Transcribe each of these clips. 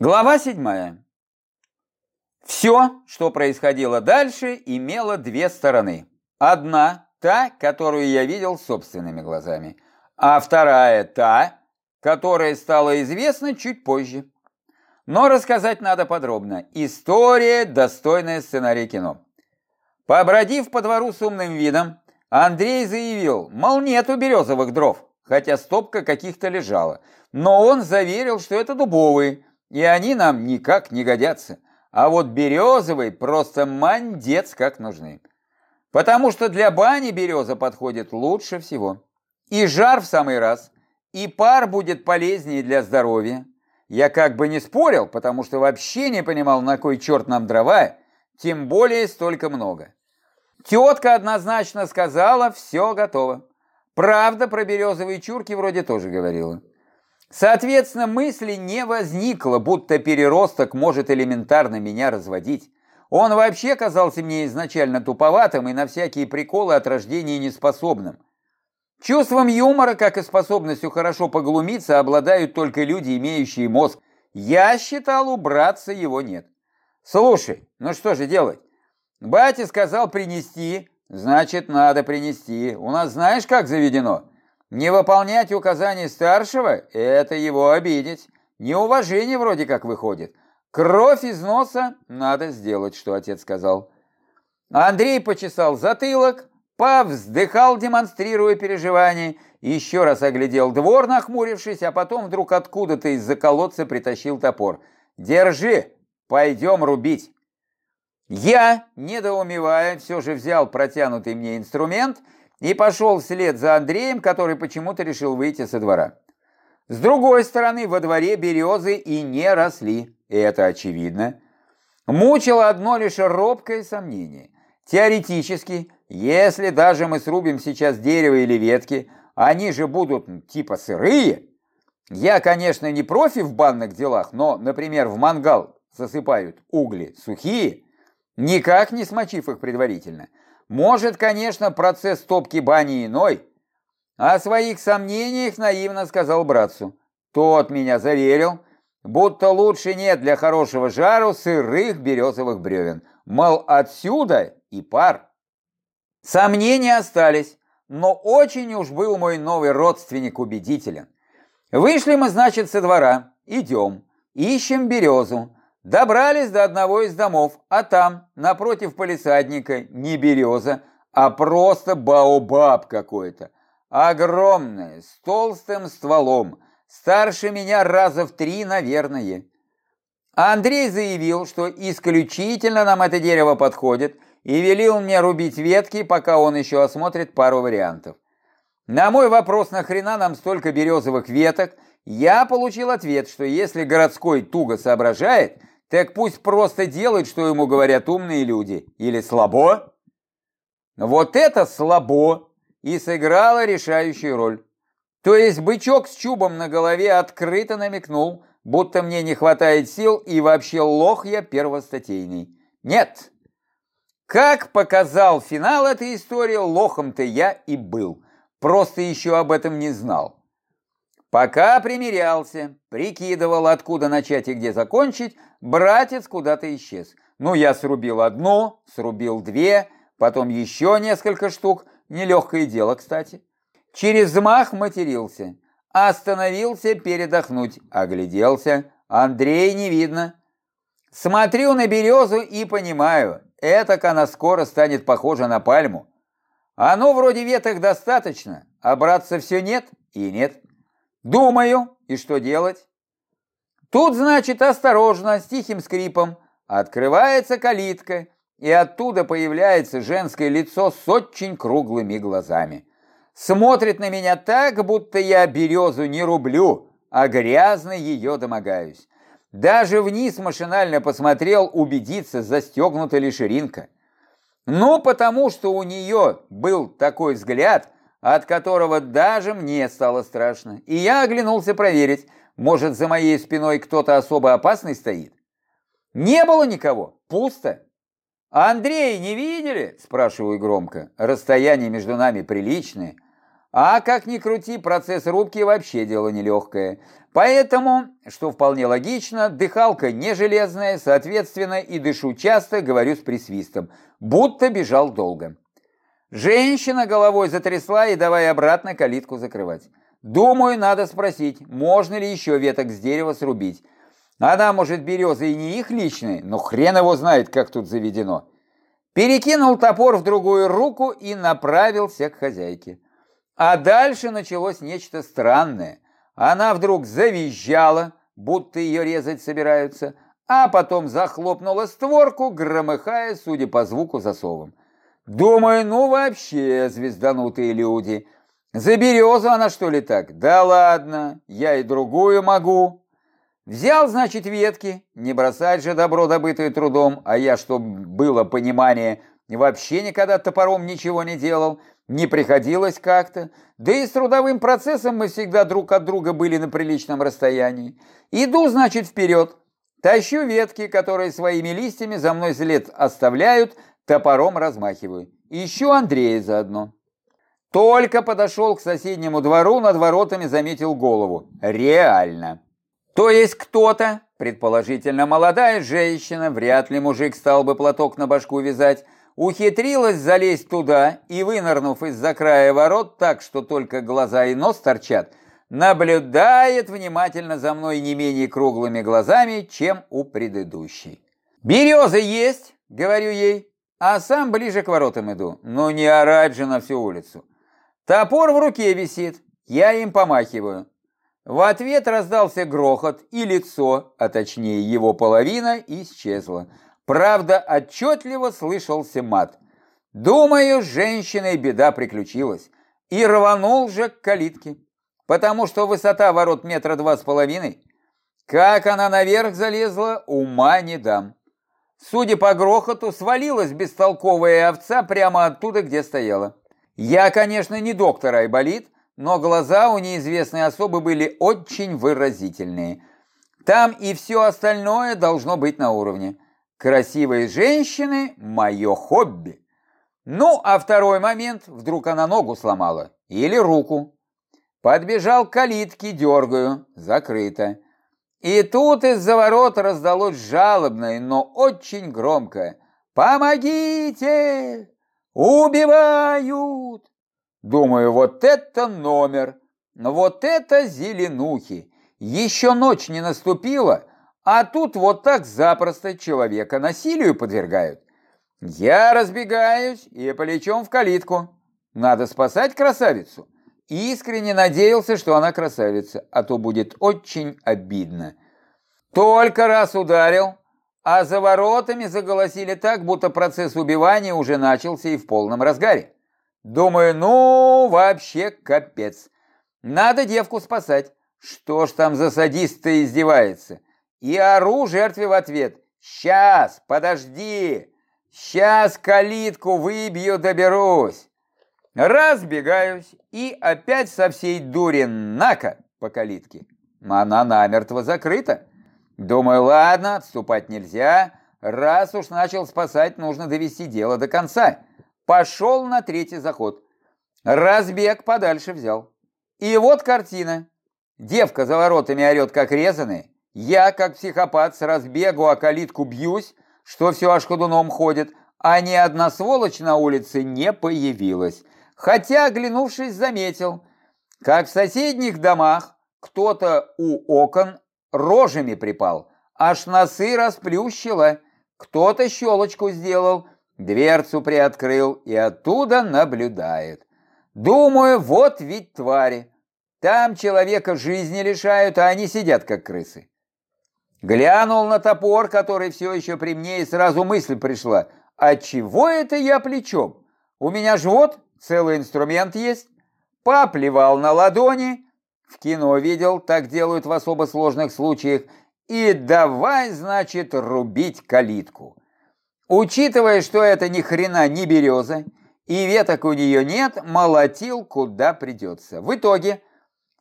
Глава седьмая. Все, что происходило дальше, имело две стороны. Одна – та, которую я видел собственными глазами, а вторая – та, которая стала известна чуть позже. Но рассказать надо подробно. История, достойная сценария кино. Побродив по двору с умным видом, Андрей заявил, мол, нету березовых дров, хотя стопка каких-то лежала. Но он заверил, что это дубовые, и они нам никак не годятся. А вот березовые просто мандец как нужны. Потому что для бани береза подходит лучше всего. И жар в самый раз, и пар будет полезнее для здоровья. Я как бы не спорил, потому что вообще не понимал, на кой черт нам дрова, тем более столько много. Тетка однозначно сказала, все готово. Правда, про березовые чурки вроде тоже говорила. Соответственно, мысли не возникло, будто переросток может элементарно меня разводить. Он вообще казался мне изначально туповатым и на всякие приколы от рождения неспособным. Чувством юмора, как и способностью хорошо поглумиться, обладают только люди, имеющие мозг. Я считал, убраться его нет. Слушай, ну что же делать? Батя сказал принести, значит, надо принести. У нас знаешь, как заведено? Не выполнять указания старшего – это его обидеть. Неуважение вроде как выходит. Кровь из носа – надо сделать, что отец сказал. Андрей почесал затылок, повздыхал, демонстрируя переживания, еще раз оглядел двор, нахмурившись, а потом вдруг откуда-то из-за колодца притащил топор. «Держи, пойдем рубить». Я, недоумевая, все же взял протянутый мне инструмент и пошел вслед за Андреем, который почему-то решил выйти со двора. С другой стороны, во дворе березы и не росли, и это очевидно. Мучило одно лишь робкое сомнение. Теоретически, если даже мы срубим сейчас дерево или ветки, они же будут типа сырые. Я, конечно, не профи в банных делах, но, например, в мангал засыпают угли сухие, никак не смочив их предварительно. Может, конечно, процесс топки бани иной. О своих сомнениях наивно сказал братцу. Тот меня заверил, будто лучше нет для хорошего жару сырых березовых бревен. Мол, отсюда и пар. Сомнения остались, но очень уж был мой новый родственник убедителен. Вышли мы, значит, со двора, идем, ищем березу. Добрались до одного из домов, а там, напротив полисадника, не береза, а просто баобаб какой-то. Огромное, с толстым стволом, старше меня раза в три, наверное. Андрей заявил, что исключительно нам это дерево подходит, и велел мне рубить ветки, пока он еще осмотрит пару вариантов. На мой вопрос, нахрена нам столько березовых веток, я получил ответ, что если городской туго соображает – так пусть просто делает, что ему говорят умные люди. Или слабо? Вот это слабо и сыграло решающую роль. То есть бычок с чубом на голове открыто намекнул, будто мне не хватает сил и вообще лох я первостатейный. Нет. Как показал финал этой истории, лохом-то я и был. Просто еще об этом не знал. Пока примерялся, прикидывал, откуда начать и где закончить, братец куда-то исчез. Ну, я срубил одну, срубил две, потом еще несколько штук. Нелегкое дело, кстати. Через взмах матерился. Остановился передохнуть. Огляделся. Андрей не видно. Смотрю на березу и понимаю, этак она скоро станет похожа на пальму. Оно вроде веток достаточно, а братца все нет и нет. Думаю, и что делать? Тут, значит, осторожно, с тихим скрипом, открывается калитка, и оттуда появляется женское лицо с очень круглыми глазами. Смотрит на меня так, будто я березу не рублю, а грязно ее домогаюсь. Даже вниз машинально посмотрел убедиться, застегнута ли ширинка. Ну, потому что у нее был такой взгляд, от которого даже мне стало страшно. И я оглянулся проверить, может, за моей спиной кто-то особо опасный стоит. Не было никого, пусто. «Андрей, не видели?» – спрашиваю громко. Расстояние между нами приличное. А как ни крути, процесс рубки вообще дело нелегкое. Поэтому, что вполне логично, дыхалка не железная, соответственно, и дышу часто, говорю с присвистом, будто бежал долго. Женщина головой затрясла и давай обратно калитку закрывать. Думаю, надо спросить, можно ли еще веток с дерева срубить. Она, может, береза и не их личные, но хрен его знает, как тут заведено. Перекинул топор в другую руку и направился к хозяйке. А дальше началось нечто странное. Она вдруг завизжала, будто ее резать собираются, а потом захлопнула створку, громыхая, судя по звуку, засовом. Думаю, ну вообще звезданутые люди. За березу она что ли так? Да ладно, я и другую могу. Взял, значит, ветки, не бросать же добро, добытое трудом, а я, чтоб было понимание, вообще никогда топором ничего не делал, не приходилось как-то, да и с трудовым процессом мы всегда друг от друга были на приличном расстоянии. Иду, значит, вперед, тащу ветки, которые своими листьями за мной след оставляют, топором размахиваю. Ищу Андрея заодно. Только подошел к соседнему двору, над воротами заметил голову. Реально. То есть кто-то, предположительно молодая женщина, вряд ли мужик стал бы платок на башку вязать, ухитрилась залезть туда и, вынырнув из-за края ворот так, что только глаза и нос торчат, наблюдает внимательно за мной не менее круглыми глазами, чем у предыдущей. «Береза есть!» — говорю ей, а сам ближе к воротам иду. Ну не орать же на всю улицу. Топор в руке висит, я им помахиваю. В ответ раздался грохот, и лицо, а точнее его половина, исчезло. Правда, отчетливо слышался мат. Думаю, с женщиной беда приключилась. И рванул же к калитке. Потому что высота ворот метра два с половиной. Как она наверх залезла, ума не дам. Судя по грохоту, свалилась бестолковая овца прямо оттуда, где стояла. Я, конечно, не доктор Айболит, но глаза у неизвестной особы были очень выразительные. Там и все остальное должно быть на уровне. Красивые женщины – мое хобби. Ну, а второй момент, вдруг она ногу сломала или руку. Подбежал к калитке, дергаю, закрыто. И тут из-за ворот раздалось жалобное, но очень громкое «Помогите! Убивают!» Думаю, вот это номер, вот это зеленухи. Еще ночь не наступила, а тут вот так запросто человека насилию подвергают. Я разбегаюсь и полечем в калитку. Надо спасать красавицу. Искренне надеялся, что она красавица, а то будет очень обидно. Только раз ударил, а за воротами заголосили так, будто процесс убивания уже начался и в полном разгаре. Думаю, ну, вообще капец. Надо девку спасать. Что ж там за садист-то издевается? И ору жертве в ответ. Сейчас, подожди. Сейчас калитку выбью, доберусь. Разбегаюсь и опять со всей дури нака по калитке. Она намертво закрыта. Думаю, ладно, отступать нельзя. Раз уж начал спасать, нужно довести дело до конца. Пошел на третий заход. Разбег подальше взял. И вот картина. Девка за воротами орет, как резаный. Я, как психопат, с разбегу о калитку бьюсь, что все аж ходуном ходит, а ни одна сволочь на улице не появилась. Хотя, оглянувшись, заметил, как в соседних домах кто-то у окон рожами припал, аж носы расплющило, кто-то щелочку сделал, Дверцу приоткрыл и оттуда наблюдает. Думаю, вот ведь твари. Там человека жизни лишают, а они сидят как крысы. Глянул на топор, который все еще при мне, и сразу мысль пришла. А чего это я плечом? У меня ж вот целый инструмент есть. Поплевал на ладони. В кино видел, так делают в особо сложных случаях. И давай, значит, рубить калитку. Учитывая, что это ни хрена не береза, и веток у нее нет, молотил куда придется. В итоге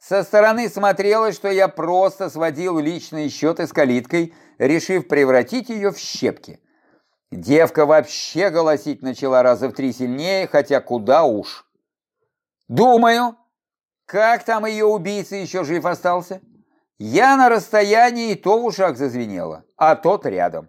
со стороны смотрелось, что я просто сводил личные счеты с калиткой, решив превратить ее в щепки. Девка вообще голосить начала раза в три сильнее, хотя куда уж. Думаю, Как там ее убийца еще жив остался? Я на расстоянии, и то в ушах зазвенело, а тот рядом.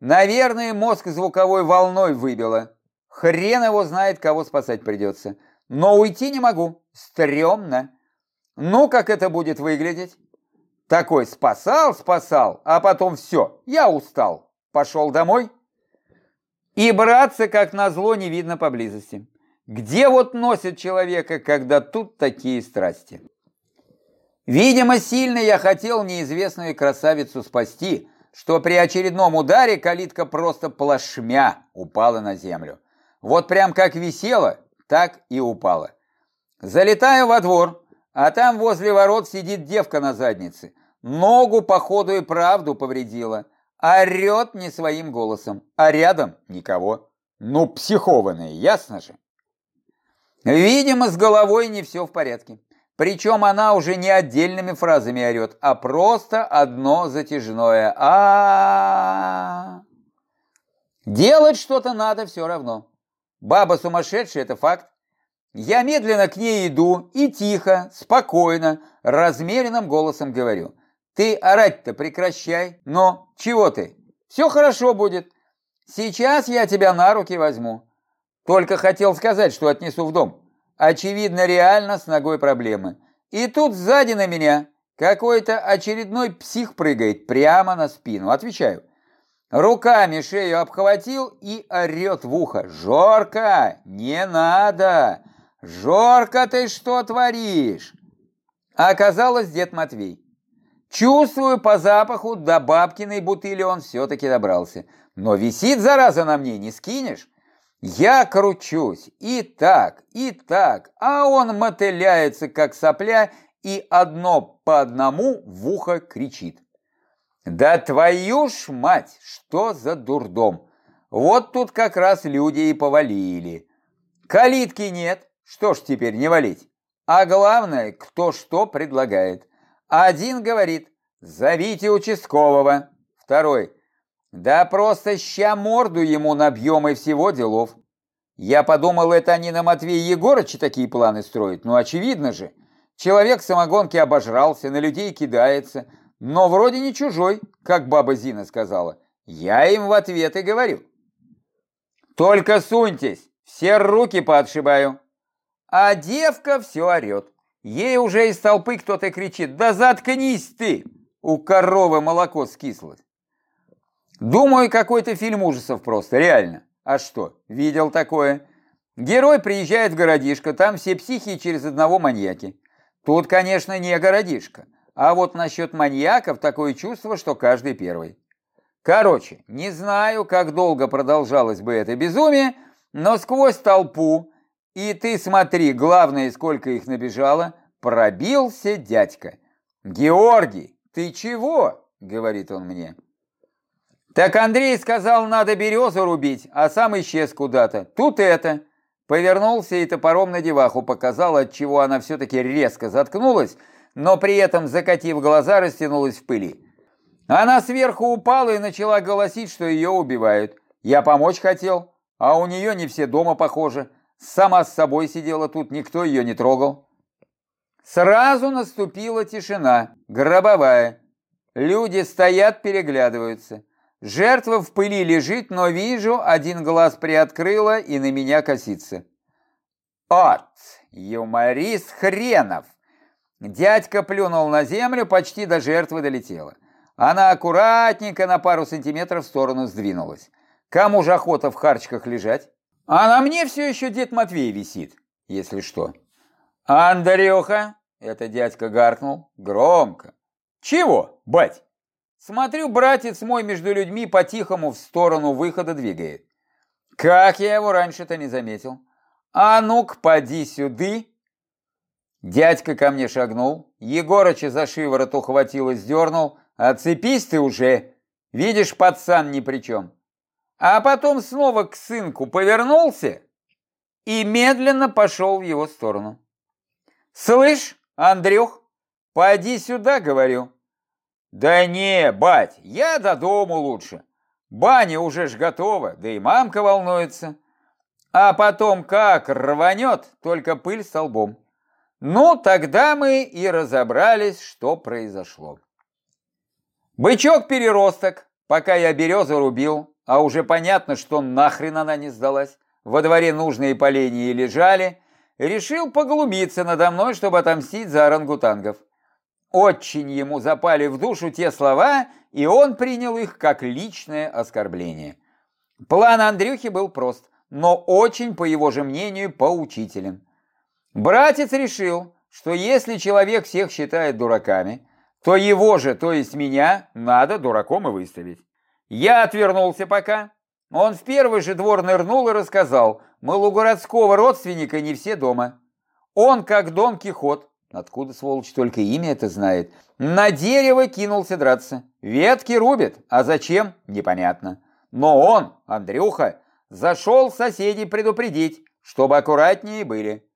Наверное, мозг звуковой волной выбило. Хрен его знает, кого спасать придется. Но уйти не могу. Стремно. Ну, как это будет выглядеть? Такой спасал, спасал, а потом все, я устал. Пошел домой. И браться, как назло, не видно поблизости. Где вот носит человека, когда тут такие страсти? Видимо, сильно я хотел неизвестную красавицу спасти, что при очередном ударе калитка просто плашмя упала на землю. Вот прям как висела, так и упала. Залетаю во двор, а там возле ворот сидит девка на заднице. Ногу, походу, и правду повредила. Орет не своим голосом, а рядом никого. Ну, психованные, ясно же. Видимо, с головой не все в порядке. Причем она уже не отдельными фразами орет, а просто одно затяжное а, Делать что-то надо все равно. Баба сумасшедшая, это факт. Я медленно к ней иду и тихо, спокойно, размеренным голосом говорю. Ты орать-то прекращай. Но чего ты? Все хорошо будет. Сейчас я тебя на руки возьму. Только хотел сказать, что отнесу в дом. Очевидно, реально с ногой проблемы. И тут сзади на меня какой-то очередной псих прыгает прямо на спину. Отвечаю. Руками шею обхватил и орет в ухо. «Жорка, не надо! Жорка, ты что творишь?» Оказалось дед Матвей. Чувствую по запаху, до бабкиной бутыли он все-таки добрался. Но висит, зараза, на мне, не скинешь. Я кручусь и так, и так, а он мотыляется, как сопля, и одно по одному в ухо кричит. Да твою ж мать, что за дурдом! Вот тут как раз люди и повалили. Калитки нет, что ж теперь не валить? А главное, кто что предлагает. Один говорит, зовите участкового. Второй, да просто ща морду ему набьем и всего делов. Я подумал, это они на Матвея Егорыча такие планы строят. Ну, очевидно же. Человек в самогонке обожрался, на людей кидается, но вроде не чужой, как баба Зина сказала. Я им в ответ и говорю. Только суньтесь, все руки поотшибаю. А девка все орет. Ей уже из толпы кто-то кричит, да заткнись ты, у коровы молоко скислось. Думаю, какой-то фильм ужасов просто, реально. А что, видел такое? Герой приезжает в городишко, там все психи через одного маньяки. Тут, конечно, не городишко. А вот насчет маньяков такое чувство, что каждый первый. Короче, не знаю, как долго продолжалось бы это безумие, но сквозь толпу, и ты смотри, главное, сколько их набежало, пробился дядька. «Георгий, ты чего?» — говорит он мне. Так Андрей сказал, надо березу рубить, а сам исчез куда-то. Тут это. Повернулся и топором на деваху показал, от чего она все-таки резко заткнулась, но при этом, закатив глаза, растянулась в пыли. Она сверху упала и начала голосить, что ее убивают. Я помочь хотел, а у нее не все дома похожи. Сама с собой сидела тут, никто ее не трогал. Сразу наступила тишина, гробовая. Люди стоят, переглядываются. Жертва в пыли лежит, но вижу, один глаз приоткрыла и на меня косится. От, юморист хренов! Дядька плюнул на землю, почти до жертвы долетела. Она аккуратненько на пару сантиметров в сторону сдвинулась. Кому же охота в харчках лежать? А на мне все еще дед Матвей висит, если что. Андрюха, это дядька гаркнул, громко. Чего, бать? Смотрю, братец мой между людьми по-тихому в сторону выхода двигает. Как я его раньше-то не заметил? А ну-ка, поди сюды. Дядька ко мне шагнул, Егорыча за шиворот ухватил и сдернул. Отцепись ты уже, видишь, пацан ни при чем. А потом снова к сынку повернулся и медленно пошел в его сторону. «Слышь, Андрюх, поди сюда, — говорю, да не, бать, я до дому лучше. Баня уже ж готова, да и мамка волнуется. А потом как рванет, только пыль столбом. Ну, тогда мы и разобрались, что произошло. Бычок-переросток, пока я березу рубил, а уже понятно, что нахрен она не сдалась, во дворе нужные поленья лежали, решил поглумиться надо мной, чтобы отомстить за орангутангов. Очень ему запали в душу те слова, и он принял их как личное оскорбление. План Андрюхи был прост, но очень, по его же мнению, поучителен. Братец решил, что если человек всех считает дураками, то его же, то есть меня, надо дураком и выставить. Я отвернулся пока. Он в первый же двор нырнул и рассказал, мол, у городского родственника не все дома. Он, как Дон Кихот, откуда, сволочь, только имя это знает, на дерево кинулся драться. Ветки рубит, а зачем, непонятно. Но он, Андрюха, зашел соседей предупредить, чтобы аккуратнее были.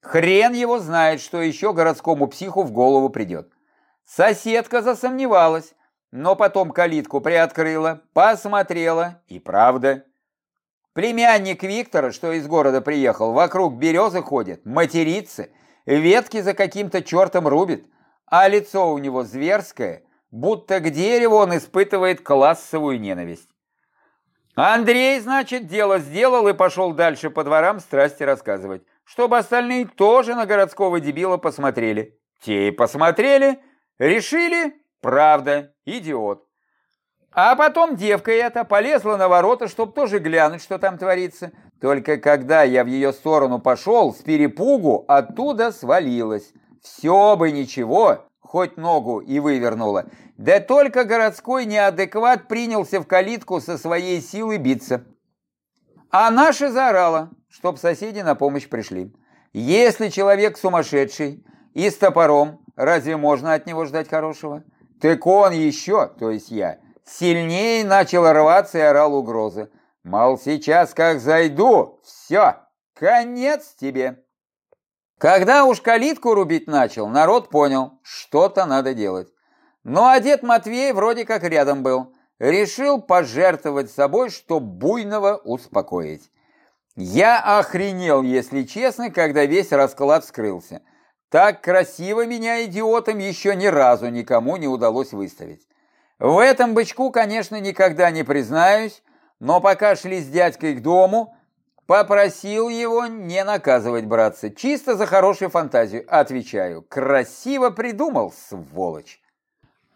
Хрен его знает, что еще городскому психу в голову придет. Соседка засомневалась, но потом калитку приоткрыла, посмотрела, и правда. Племянник Виктора, что из города приехал, вокруг березы ходит, матерится, ветки за каким-то чертом рубит, а лицо у него зверское, будто к дереву он испытывает классовую ненависть. Андрей, значит, дело сделал и пошел дальше по дворам страсти рассказывать, чтобы остальные тоже на городского дебила посмотрели. Те и посмотрели, решили, правда, идиот. А потом девка эта полезла на ворота, чтобы тоже глянуть, что там творится. Только когда я в ее сторону пошел, с перепугу оттуда свалилась. Все бы ничего, хоть ногу и вывернула. Да только городской неадекват принялся в калитку со своей силой биться. А наша заорала, чтоб соседи на помощь пришли. Если человек сумасшедший и с топором, разве можно от него ждать хорошего? Так он еще, то есть я, сильнее начал рваться и орал угрозы. Мол, сейчас как зайду, все, конец тебе. Когда уж калитку рубить начал, народ понял, что-то надо делать. Ну а дед Матвей вроде как рядом был. Решил пожертвовать собой, чтобы буйного успокоить. Я охренел, если честно, когда весь расклад вскрылся. Так красиво меня идиотом еще ни разу никому не удалось выставить. В этом бычку, конечно, никогда не признаюсь, но пока шли с дядькой к дому, Попросил его не наказывать братца, чисто за хорошую фантазию. Отвечаю, красиво придумал, сволочь.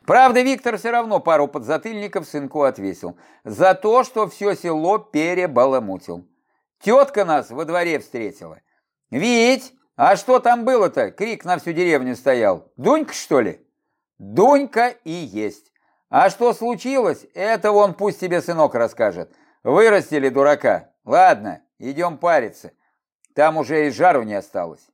Правда, Виктор все равно пару подзатыльников сынку отвесил. За то, что все село перебаламутил. Тетка нас во дворе встретила. «Вить, а что там было-то?» Крик на всю деревню стоял. «Дунька, что ли?» «Дунька и есть. А что случилось, это он пусть тебе сынок расскажет. Вырастили дурака. Ладно, идем париться. Там уже и жару не осталось.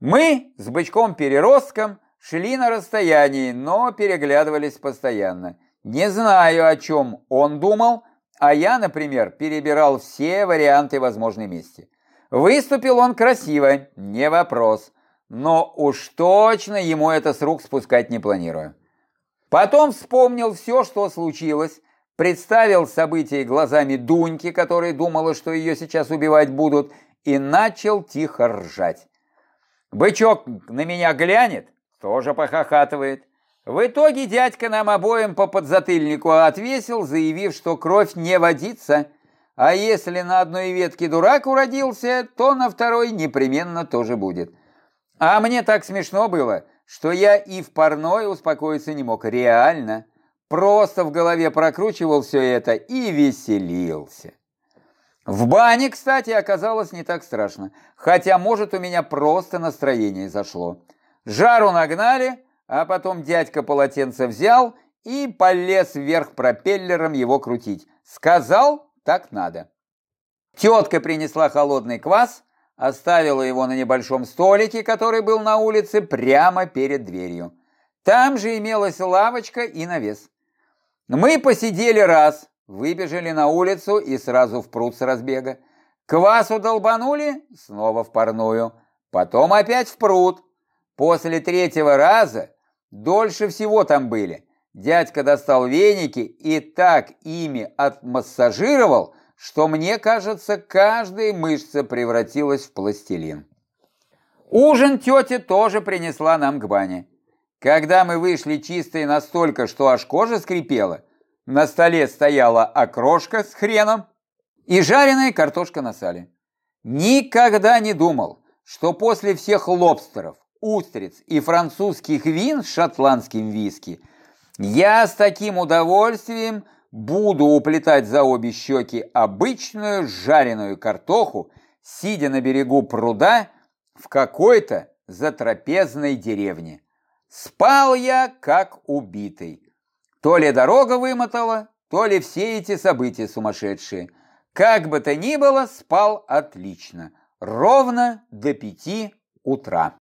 Мы с бычком-переростком шли на расстоянии, но переглядывались постоянно. Не знаю, о чем он думал, а я, например, перебирал все варианты возможной мести. Выступил он красиво, не вопрос, но уж точно ему это с рук спускать не планирую. Потом вспомнил все, что случилось, представил события глазами Дуньки, которая думала, что ее сейчас убивать будут, и начал тихо ржать. Бычок на меня глянет, тоже похохатывает. В итоге дядька нам обоим по подзатыльнику отвесил, заявив, что кровь не водится, а если на одной ветке дурак уродился, то на второй непременно тоже будет. А мне так смешно было, что я и в парной успокоиться не мог, реально. Просто в голове прокручивал все это и веселился. В бане, кстати, оказалось не так страшно, хотя, может, у меня просто настроение зашло. Жару нагнали, а потом дядька полотенце взял и полез вверх пропеллером его крутить. Сказал, так надо. Тетка принесла холодный квас, оставила его на небольшом столике, который был на улице, прямо перед дверью. Там же имелась лавочка и навес. Мы посидели раз, выбежали на улицу и сразу в пруд с разбега. Квасу долбанули, снова в парную, потом опять в пруд. После третьего раза дольше всего там были. Дядька достал веники и так ими отмассажировал, что, мне кажется, каждая мышца превратилась в пластилин. Ужин тетя тоже принесла нам к бане. Когда мы вышли чистые настолько, что аж кожа скрипела, на столе стояла окрошка с хреном и жареная картошка на сале. Никогда не думал, что после всех лобстеров, устриц и французских вин с шотландским виски я с таким удовольствием буду уплетать за обе щеки обычную жареную картоху, сидя на берегу пруда в какой-то затрапезной деревне. Спал я, как убитый. То ли дорога вымотала, то ли все эти события сумасшедшие. Как бы то ни было, спал отлично. Ровно до пяти утра.